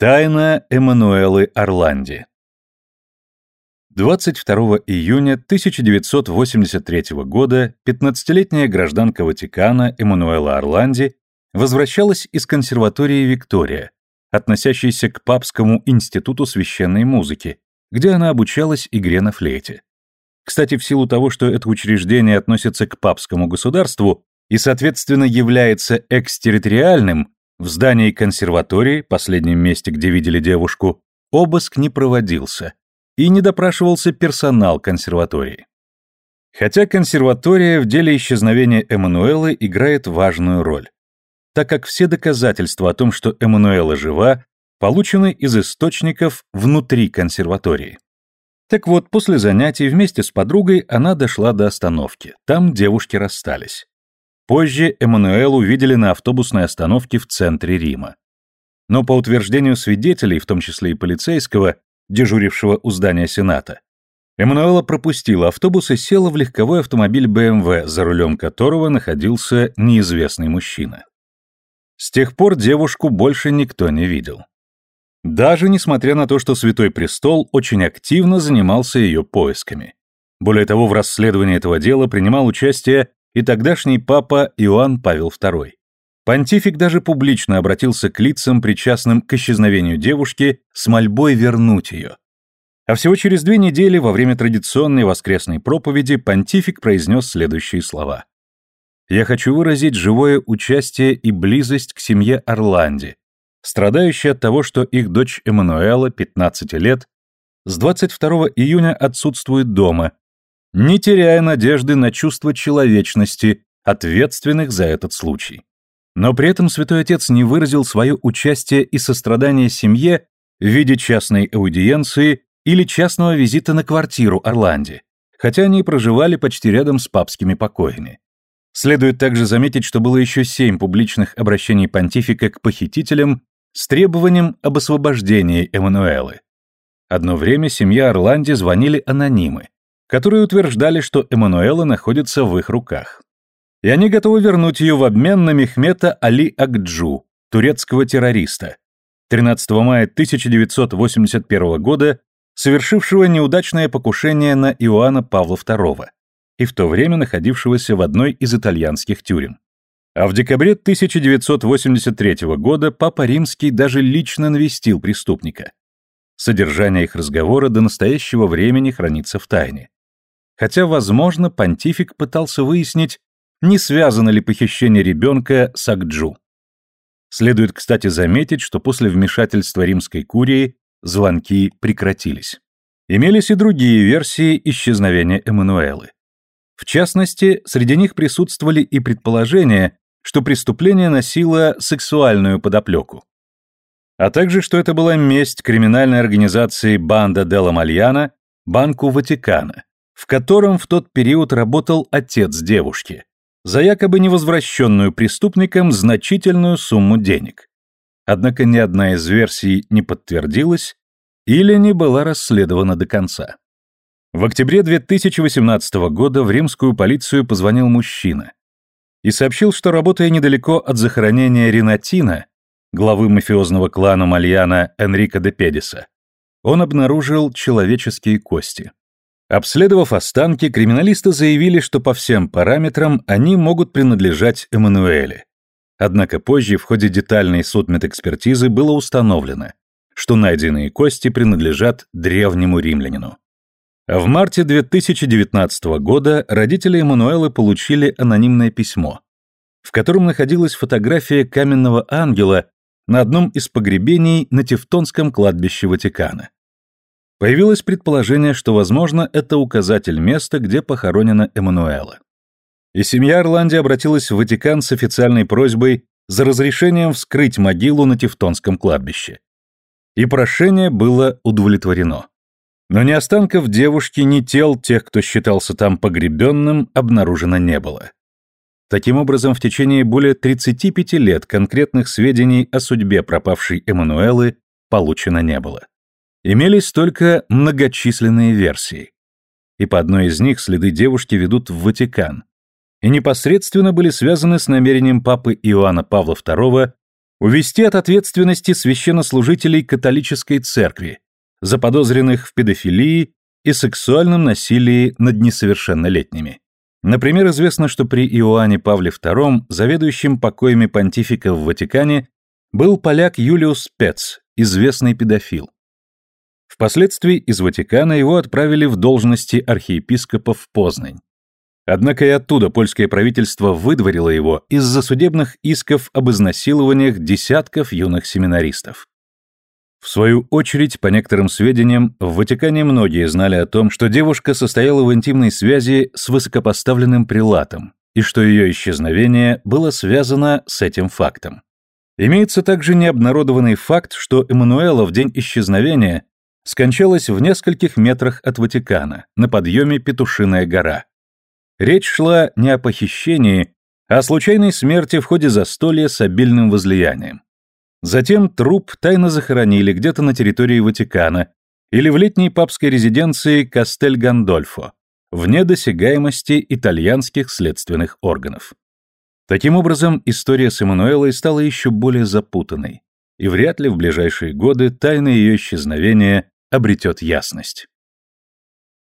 Тайна Эммануэлы Орланди 22 июня 1983 года 15-летняя гражданка Ватикана Эммануэла Орланди возвращалась из консерватории Виктория, относящейся к Папскому институту священной музыки, где она обучалась игре на флейте. Кстати, в силу того, что это учреждение относится к папскому государству и, соответственно, является экстерриториальным, в здании консерватории, последнем месте, где видели девушку, обыск не проводился, и не допрашивался персонал консерватории. Хотя консерватория в деле исчезновения Эммануэлы играет важную роль, так как все доказательства о том, что Эммануэла жива, получены из источников внутри консерватории. Так вот, после занятий вместе с подругой она дошла до остановки. Там девушки расстались. Позже Эммануэлу видели на автобусной остановке в центре Рима. Но по утверждению свидетелей, в том числе и полицейского, дежурившего у здания Сената, Эммануэла пропустила автобус и села в легковой автомобиль БМВ, за рулем которого находился неизвестный мужчина. С тех пор девушку больше никто не видел. Даже несмотря на то, что Святой Престол очень активно занимался ее поисками. Более того, в расследовании этого дела принимал участие и тогдашний папа Иоанн Павел II. Понтифик даже публично обратился к лицам, причастным к исчезновению девушки, с мольбой вернуть ее. А всего через две недели во время традиционной воскресной проповеди понтифик произнес следующие слова. «Я хочу выразить живое участие и близость к семье Орланди, страдающей от того, что их дочь Эммануэла, 15 лет, с 22 июня отсутствует дома не теряя надежды на чувство человечности, ответственных за этот случай. Но при этом Святой Отец не выразил свое участие и сострадание семье в виде частной аудиенции или частного визита на квартиру Орланди, хотя они и проживали почти рядом с папскими покоями. Следует также заметить, что было еще семь публичных обращений понтифика к похитителям с требованием об освобождении Эммануэлы. Одно время семья Орланди звонили анонимы, которые утверждали, что Эммануэла находится в их руках. И они готовы вернуть ее в обмен на Мехмета Али Акджу, турецкого террориста, 13 мая 1981 года совершившего неудачное покушение на Иоанна Павла II и в то время находившегося в одной из итальянских тюрем. А в декабре 1983 года Папа Римский даже лично навестил преступника. Содержание их разговора до настоящего времени хранится в тайне хотя, возможно, понтифик пытался выяснить, не связано ли похищение ребенка с Акджу. Следует, кстати, заметить, что после вмешательства римской курии звонки прекратились. Имелись и другие версии исчезновения Эммануэлы. В частности, среди них присутствовали и предположения, что преступление носило сексуальную подоплеку. А также, что это была месть криминальной организации Банда Делла Мальяна Банку Ватикана, в котором в тот период работал отец девушки, за якобы невозвращенную преступникам значительную сумму денег. Однако ни одна из версий не подтвердилась или не была расследована до конца. В октябре 2018 года в римскую полицию позвонил мужчина и сообщил, что, работая недалеко от захоронения Ренатина, главы мафиозного клана Мальяна Энрико де Педиса, он обнаружил человеческие кости. Обследовав останки, криминалисты заявили, что по всем параметрам они могут принадлежать Эммануэле. Однако позже в ходе детальной судмедэкспертизы было установлено, что найденные кости принадлежат древнему римлянину. В марте 2019 года родители Эммануэлы получили анонимное письмо, в котором находилась фотография каменного ангела на одном из погребений на Тевтонском кладбище Ватикана. Появилось предположение, что, возможно, это указатель места, где похоронена Эммануэла. И семья Орланди обратилась в Ватикан с официальной просьбой за разрешением вскрыть могилу на Тевтонском кладбище. И прошение было удовлетворено. Но ни останков девушки, ни тел тех, кто считался там погребенным, обнаружено не было. Таким образом, в течение более 35 лет конкретных сведений о судьбе пропавшей Эммануэлы получено не было. Имелись только многочисленные версии. И по одной из них следы девушки ведут в Ватикан. И непосредственно были связаны с намерением папы Иоанна Павла II Увести от ответственности священнослужителей католической церкви, заподозренных в педофилии и сексуальном насилии над несовершеннолетними. Например, известно, что при Иоанне Павле II, заведующим покоями понтифика в Ватикане, был поляк Юлиус Спец, известный педофил. Впоследствии из Ватикана его отправили в должности архиепископа в Познань. Однако и оттуда польское правительство выдворило его из-за судебных исков об изнасилованиях десятков юных семинаристов. В свою очередь, по некоторым сведениям, в Ватикане многие знали о том, что девушка состояла в интимной связи с высокопоставленным прилатом, и что ее исчезновение было связано с этим фактом. Имеется также необнародованный факт, что Эммануэла в день исчезновения скончалась в нескольких метрах от Ватикана, на подъеме Петушиная гора. Речь шла не о похищении, а о случайной смерти в ходе застолья с обильным возлиянием. Затем труп тайно захоронили где-то на территории Ватикана или в летней папской резиденции Кастель-Гандольфо, вне досягаемости итальянских следственных органов. Таким образом, история с Эммануэлой стала еще более запутанной, и вряд ли в ближайшие годы тайна ее исчезновения обретет ясность.